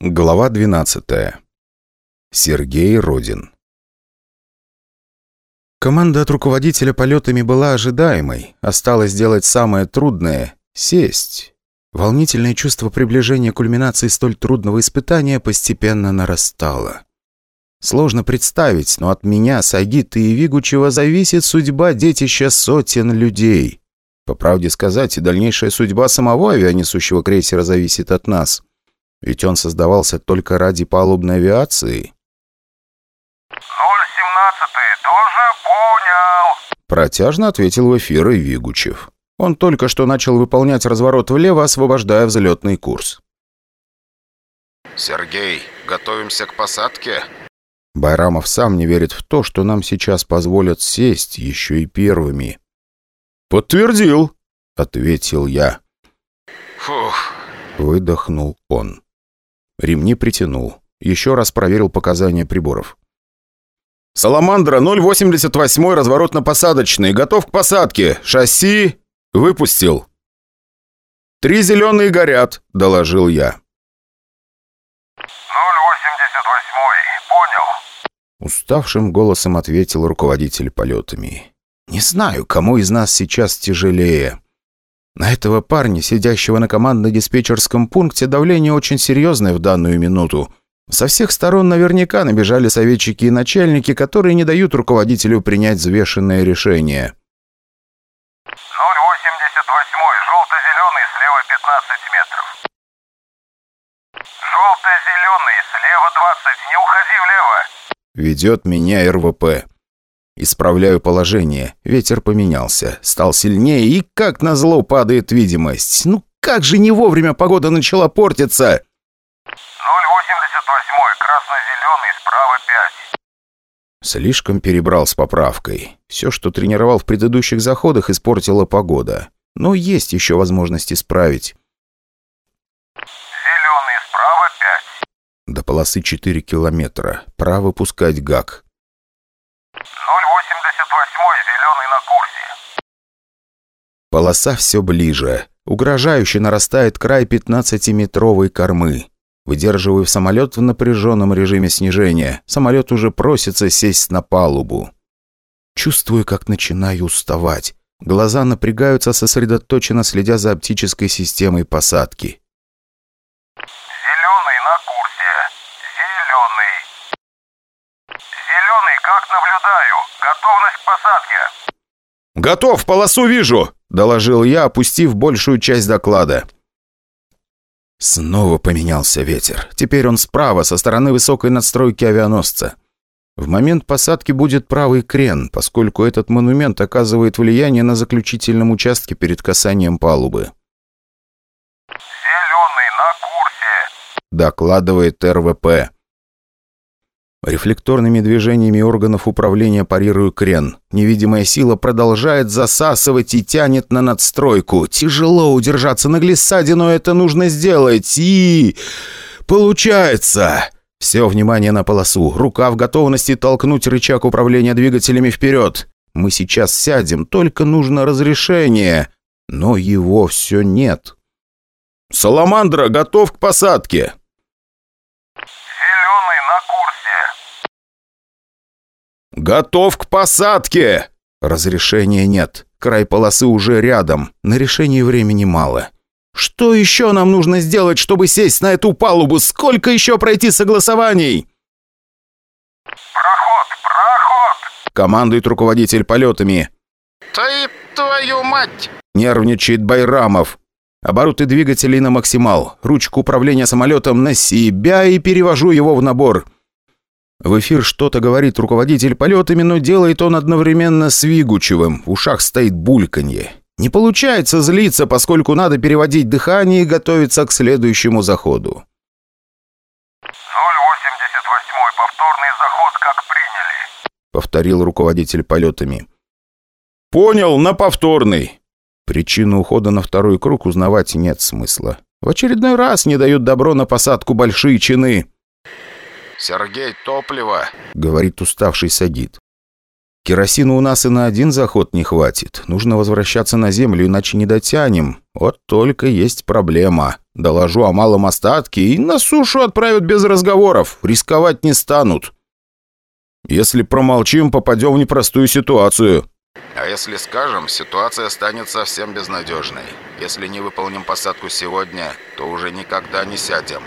Глава 12. Сергей Родин. Команда от руководителя полетами была ожидаемой. Осталось сделать самое трудное — сесть. Волнительное чувство приближения кульминации столь трудного испытания постепенно нарастало. Сложно представить, но от меня, Сагита и Вигучева зависит судьба детища сотен людей. По правде сказать, и дальнейшая судьба самого авианесущего крейсера зависит от нас — ведь он создавался только ради палубной авиации. «017 тоже понял», – протяжно ответил в эфир и Вигучев. Он только что начал выполнять разворот влево, освобождая взлетный курс. «Сергей, готовимся к посадке?» Байрамов сам не верит в то, что нам сейчас позволят сесть еще и первыми. «Подтвердил», — ответил я. «Фух», — выдохнул он. Ремни притянул. Еще раз проверил показания приборов. «Саламандра 088 разворотно-посадочный. Готов к посадке. Шасси выпустил». «Три зеленые горят», — доложил я. «088, понял». Уставшим голосом ответил руководитель полетами. «Не знаю, кому из нас сейчас тяжелее. На этого парня, сидящего на командно-диспетчерском пункте, давление очень серьезное в данную минуту. Со всех сторон наверняка набежали советчики и начальники, которые не дают руководителю принять взвешенное решение. 088, желто-зеленый, слева 15 метров. Желто-зеленый, слева 20, не уходи влево. Ведет меня РВП. Исправляю положение. Ветер поменялся. Стал сильнее и, как назло, падает видимость. Ну как же не вовремя погода начала портиться? 088, красно-зеленый, справа 5. Слишком перебрал с поправкой. Все, что тренировал в предыдущих заходах, испортила погода. Но есть еще возможность исправить. Зеленый, справа 5. До полосы 4 километра. Право пускать гак. 088, зеленый на курсе. Полоса все ближе. Угрожающе нарастает край 15-метровой кормы. Выдерживаю самолет в напряженном режиме снижения. Самолет уже просится сесть на палубу. Чувствую, как начинаю уставать. Глаза напрягаются, сосредоточенно следя за оптической системой посадки. Зеленый на курсе. Зеленый. Зеленый, как наблюдаю. Готовность к посадке. «Готов, полосу вижу!» – доложил я, опустив большую часть доклада. Снова поменялся ветер. Теперь он справа, со стороны высокой надстройки авианосца. В момент посадки будет правый крен, поскольку этот монумент оказывает влияние на заключительном участке перед касанием палубы. Зеленый на курсе. Докладывает РВП. Рефлекторными движениями органов управления парирую крен. Невидимая сила продолжает засасывать и тянет на надстройку. Тяжело удержаться на глиссаде, но это нужно сделать. И... Получается! Все внимание на полосу. Рука в готовности толкнуть рычаг управления двигателями вперед. Мы сейчас сядем, только нужно разрешение. Но его все нет. «Саламандра, готов к посадке!» Зеленый на курсе. «Готов к посадке!» Разрешения нет. Край полосы уже рядом. На решение времени мало. Что еще нам нужно сделать, чтобы сесть на эту палубу? Сколько еще пройти согласований? Проход, проход. Командует руководитель полетами. «Ты твою мать!» Нервничает Байрамов. Обороты двигателей на максимал. Ручку управления самолетом на себя и перевожу его в набор. В эфир что-то говорит руководитель полетами, но делает он одновременно с Вигучевым. В ушах стоит бульканье. Не получается злиться, поскольку надо переводить дыхание и готовиться к следующему заходу. 088, повторный заход, как приняли. Повторил руководитель полетами. «Понял, на повторный». Причину ухода на второй круг узнавать нет смысла. В очередной раз не дают добро на посадку большие чины. «Сергей, топливо!» — говорит уставший Сагит. Керосина у нас и на один заход не хватит. Нужно возвращаться на землю, иначе не дотянем. Вот только есть проблема. Доложу о малом остатке и на сушу отправят без разговоров. Рисковать не станут. Если промолчим, попадем в непростую ситуацию. А если скажем, ситуация станет совсем безнадежной. Если не выполним посадку сегодня, то уже никогда не сядем.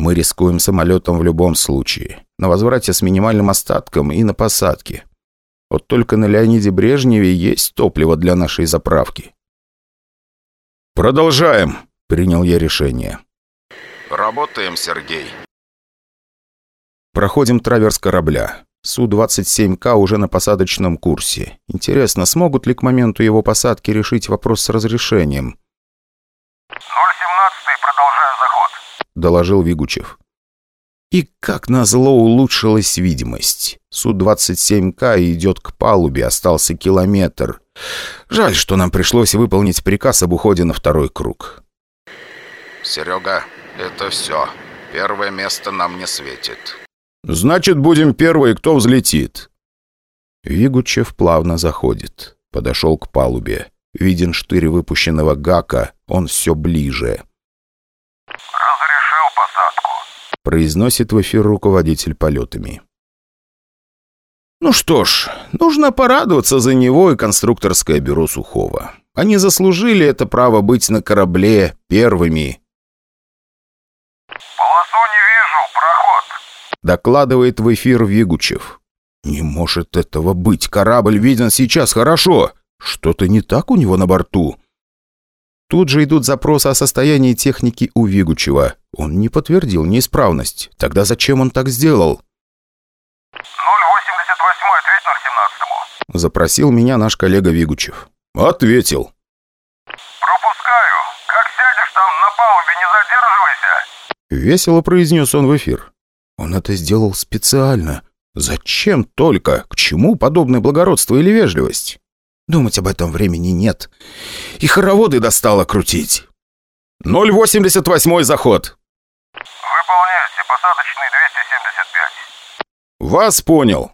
Мы рискуем самолетом в любом случае. На возврате с минимальным остатком и на посадке. Вот только на Леониде Брежневе есть топливо для нашей заправки. «Продолжаем», — принял я решение. Работаем, Сергей. Проходим траверс корабля. Су-27К уже на посадочном курсе. Интересно, смогут ли к моменту его посадки решить вопрос с разрешением? 017 продолжаю заход. — доложил Вигучев. И как назло улучшилась видимость. Су-27К идет к палубе, остался километр. Жаль, что нам пришлось выполнить приказ об уходе на второй круг. Серега, это все. Первое место нам не светит. «Значит, будем первые, кто взлетит». Вигучев плавно заходит. Подошел к палубе. Виден штырь выпущенного гака, он все ближе. Разрешил посадку. Произносит в эфир руководитель полетами. Ну что ж, нужно порадоваться за него и конструкторское бюро Сухого. Они заслужили это право быть на корабле первыми, Полосу не вижу, проход. докладывает в эфир Вигучев. «Не может этого быть. Корабль виден сейчас хорошо. Что-то не так у него на борту». Тут же идут запросы о состоянии техники у Вигучева. Он не подтвердил неисправность. Тогда зачем он так сделал? 088 ответь 017 Запросил меня наш коллега Вигучев. Ответил. Пропускаю. Как сядешь там на палубе, не задерживайся. Весело произнес он в эфир. Он это сделал специально. Зачем только? К чему подобное благородство или вежливость? Думать об этом времени нет. И хороводы достало крутить. 088 заход. Выполняйте посадочный 275. Вас понял.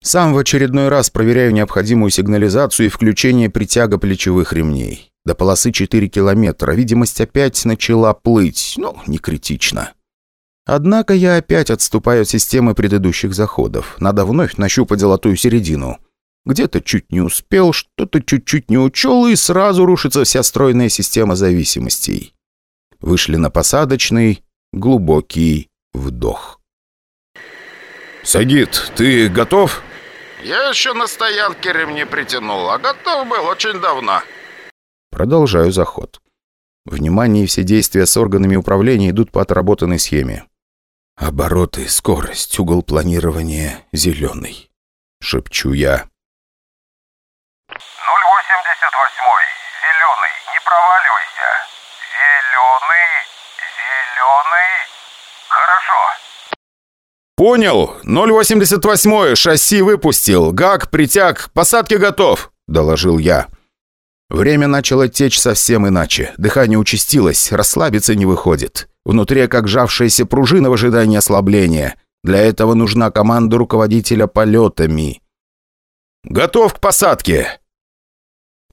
Сам в очередной раз проверяю необходимую сигнализацию и включение притяга плечевых ремней. До полосы 4 километра. Видимость опять начала плыть. Ну, не критично. Однако я опять отступаю от системы предыдущих заходов. Надо вновь нащупать золотую середину. Где-то чуть не успел, что-то чуть-чуть не учел, и сразу рушится вся стройная система зависимостей. Вышли на посадочный, глубокий вдох. «Сагит, ты готов?» Я еще на стоянке ремни притянул, а готов был очень давно. Продолжаю заход. Внимание и все действия с органами управления идут по отработанной схеме. Обороты, скорость, угол планирования зеленый. Шепчу я. 088 зеленый, не проваливайся. Зеленый, зеленый. Хорошо. «Понял! 088 шасси выпустил. ГАК, притяг, посадке готов!» – доложил я. Время начало течь совсем иначе. Дыхание участилось, расслабиться не выходит. Внутри как жавшаяся пружина в ожидании ослабления. Для этого нужна команда руководителя полетами. «Готов к посадке!»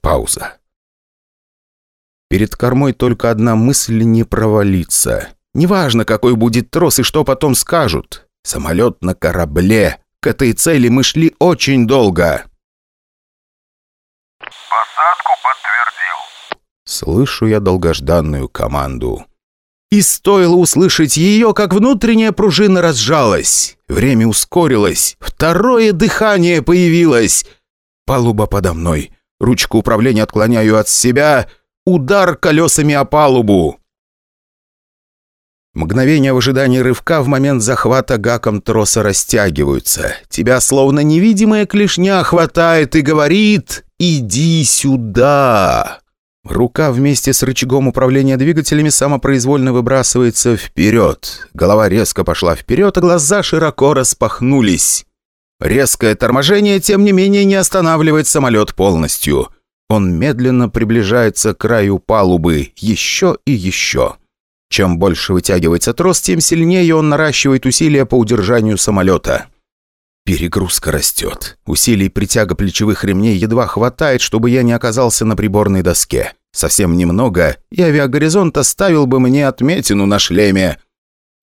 Пауза. Перед кормой только одна мысль не провалиться. Неважно, какой будет трос и что потом скажут. Самолет на корабле. К этой цели мы шли очень долго. Посадку подтвердил. Слышу я долгожданную команду. И стоило услышать ее, как внутренняя пружина разжалась. Время ускорилось. Второе дыхание появилось. Палуба подо мной. Ручку управления отклоняю от себя. Удар колесами о палубу. Мгновения в ожидании рывка в момент захвата гаком троса растягиваются. Тебя словно невидимая клешня хватает и говорит «Иди сюда!». Рука вместе с рычагом управления двигателями самопроизвольно выбрасывается вперед. Голова резко пошла вперед, а глаза широко распахнулись. Резкое торможение, тем не менее, не останавливает самолет полностью. Он медленно приближается к краю палубы, еще и еще. Чем больше вытягивается трос, тем сильнее он наращивает усилия по удержанию самолета. Перегрузка растет. Усилий притяга плечевых ремней едва хватает, чтобы я не оказался на приборной доске. Совсем немного, и авиагоризонт оставил бы мне отметину на шлеме.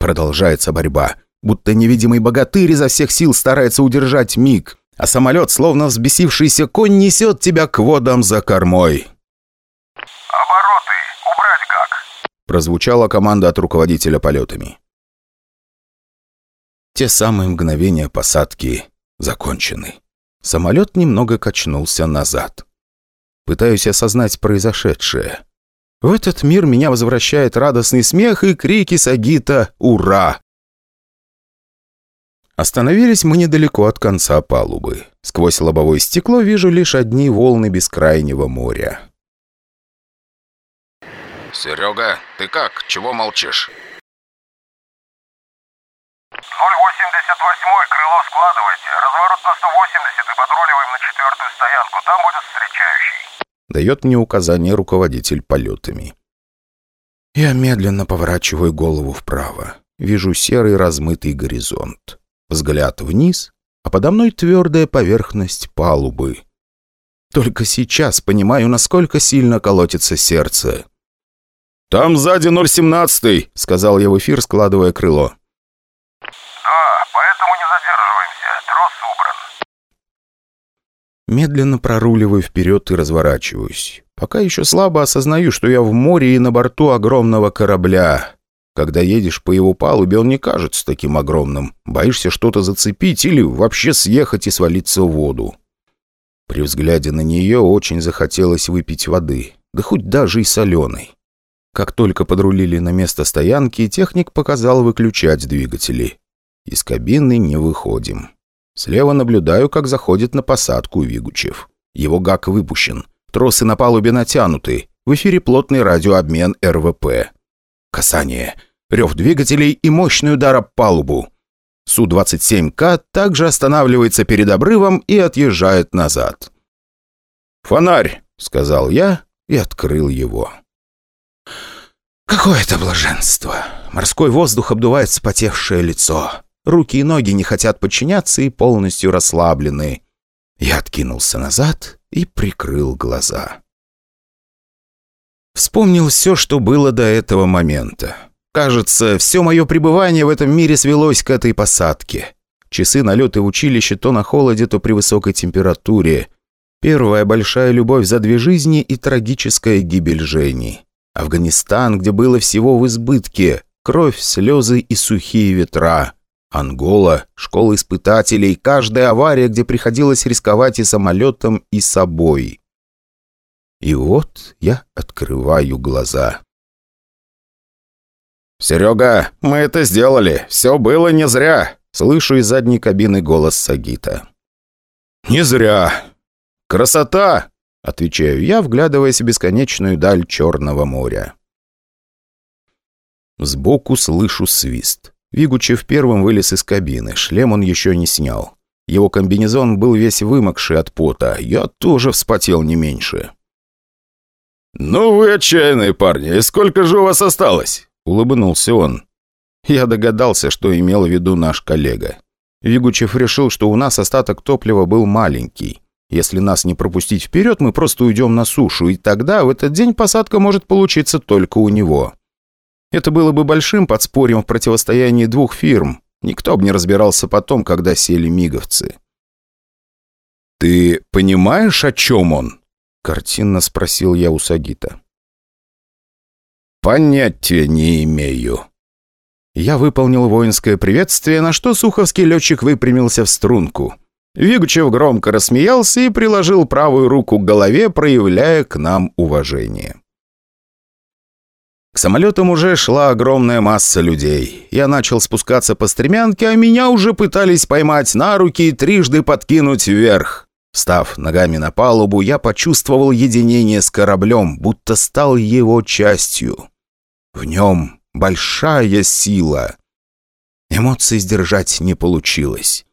Продолжается борьба. Будто невидимый богатырь изо всех сил старается удержать миг, а самолет, словно взбесившийся конь, несет тебя к водам за кормой. Обороты! Убрать как? Прозвучала команда от руководителя полетами. Те самые мгновения посадки закончены. Самолет немного качнулся назад. Пытаюсь осознать произошедшее. В этот мир меня возвращает радостный смех и крики Сагита «Ура!». Остановились мы недалеко от конца палубы. Сквозь лобовое стекло вижу лишь одни волны бескрайнего моря. «Серега, ты как? Чего молчишь?» 088 крыло складывайте. Разворот на 180 и подруливаем на четвертую стоянку. Там будет встречающий. Дает мне указание руководитель полетами. Я медленно поворачиваю голову вправо. Вижу серый размытый горизонт. Взгляд вниз, а подо мной твердая поверхность палубы. Только сейчас понимаю, насколько сильно колотится сердце. «Там сзади 017-й», — сказал я в эфир, складывая крыло. Да, поэтому не задерживаемся. Трос убран. Медленно проруливаю вперед и разворачиваюсь. Пока еще слабо осознаю, что я в море и на борту огромного корабля. Когда едешь по его палубе, он не кажется таким огромным. Боишься что-то зацепить или вообще съехать и свалиться в воду. При взгляде на нее очень захотелось выпить воды, да хоть даже и соленой. Как только подрулили на место стоянки, техник показал выключать двигатели. Из кабины не выходим. Слева наблюдаю, как заходит на посадку Вигучев. Его гак выпущен. Тросы на палубе натянуты. В эфире плотный радиообмен РВП. Касание. Рев двигателей и мощный удар об палубу. Су-27К также останавливается перед обрывом и отъезжает назад. «Фонарь!» — сказал я и открыл его. Какое-то блаженство. Морской воздух обдувает вспотевшее лицо. Руки и ноги не хотят подчиняться и полностью расслаблены. Я откинулся назад и прикрыл глаза. Вспомнил все, что было до этого момента. Кажется, все мое пребывание в этом мире свелось к этой посадке. Часы налеты в училище то на холоде, то при высокой температуре. Первая большая любовь за две жизни и трагическая гибель Жени. Афганистан, где было всего в избытке. Кровь, слезы и сухие ветра. Ангола, школа испытателей, каждая авария, где приходилось рисковать и самолетом, и собой. И вот я открываю глаза. «Серега, мы это сделали. Все было не зря!» Слышу из задней кабины голос Сагита. «Не зря! Красота!» Отвечаю я, вглядываясь в бесконечную даль Черного моря. Сбоку слышу свист. Вигучев первым вылез из кабины, шлем он еще не снял. Его комбинезон был весь вымокший от пота, я тоже вспотел не меньше. «Ну вы отчаянные парни, и сколько же у вас осталось?» — улыбнулся он. Я догадался, что имел в виду наш коллега. Вигучев решил, что у нас остаток топлива был маленький. Если нас не пропустить вперед, мы просто уйдем на сушу, и тогда в этот день посадка может получиться только у него. Это было бы большим подспорьем в противостоянии двух фирм. Никто бы не разбирался потом, когда сели миговцы. «Ты понимаешь, о чем он?» — картинно спросил я у Сагита. «Понятия не имею». Я выполнил воинское приветствие, на что суховский летчик выпрямился в струнку. Вигучев громко рассмеялся и приложил правую руку к голове, проявляя к нам уважение. К самолетам уже шла огромная масса людей. Я начал спускаться по стремянке, а меня уже пытались поймать на руки и трижды подкинуть вверх. Встав ногами на палубу, я почувствовал единение с кораблем, будто стал его частью. В нем большая сила. Эмоций сдержать не получилось.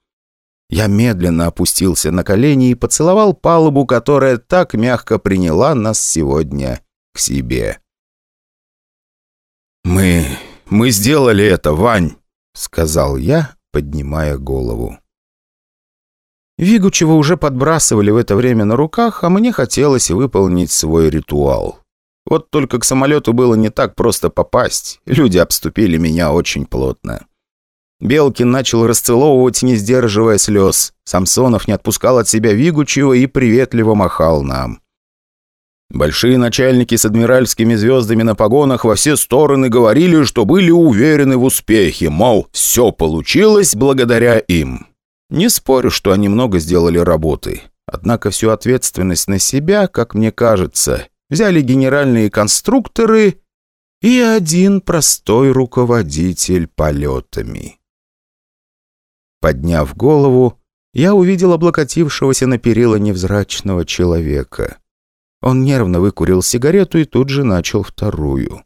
Я медленно опустился на колени и поцеловал палубу, которая так мягко приняла нас сегодня к себе. «Мы... мы сделали это, Вань!» — сказал я, поднимая голову. Вигучева уже подбрасывали в это время на руках, а мне хотелось выполнить свой ритуал. Вот только к самолету было не так просто попасть. Люди обступили меня очень плотно. Белкин начал расцеловывать, не сдерживая слез. Самсонов не отпускал от себя Вигучева и приветливо махал нам. Большие начальники с адмиральскими звездами на погонах во все стороны говорили, что были уверены в успехе, мол, все получилось благодаря им. Не спорю, что они много сделали работы. Однако всю ответственность на себя, как мне кажется, взяли генеральные конструкторы и один простой руководитель полетами. Подняв голову, я увидел облокотившегося на перила невзрачного человека. Он нервно выкурил сигарету и тут же начал вторую.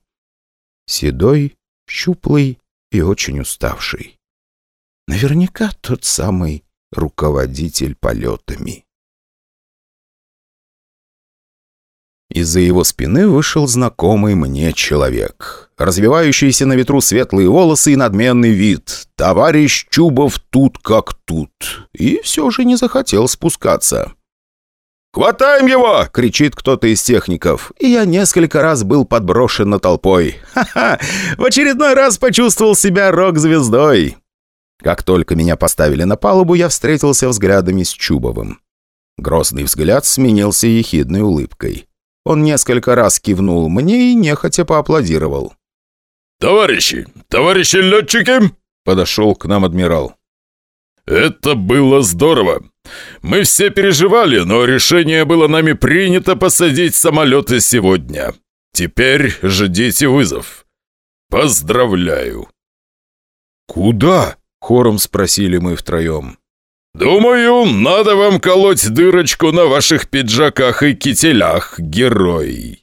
Седой, щуплый и очень уставший. Наверняка тот самый руководитель полетами. Из-за его спины вышел знакомый мне человек. Развивающиеся на ветру светлые волосы и надменный вид. Товарищ Чубов тут как тут. И все же не захотел спускаться. «Хватаем его!» — кричит кто-то из техников. И я несколько раз был подброшен на толпой. Ха-ха! В очередной раз почувствовал себя рок-звездой. Как только меня поставили на палубу, я встретился взглядами с Чубовым. Грозный взгляд сменился ехидной улыбкой. Он несколько раз кивнул мне и нехотя поаплодировал. «Товарищи! Товарищи летчики!» — подошел к нам адмирал. «Это было здорово. Мы все переживали, но решение было нами принято посадить самолеты сегодня. Теперь ждите вызов. Поздравляю!» «Куда?» — хором спросили мы втроем. «Думаю, надо вам колоть дырочку на ваших пиджаках и кителях, герой!»